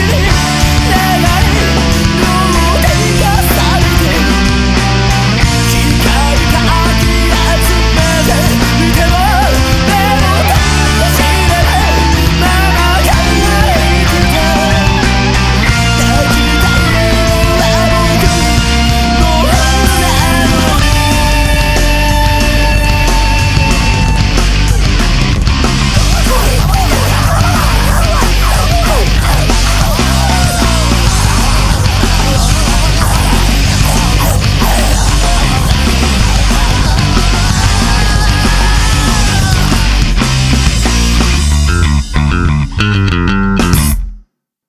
see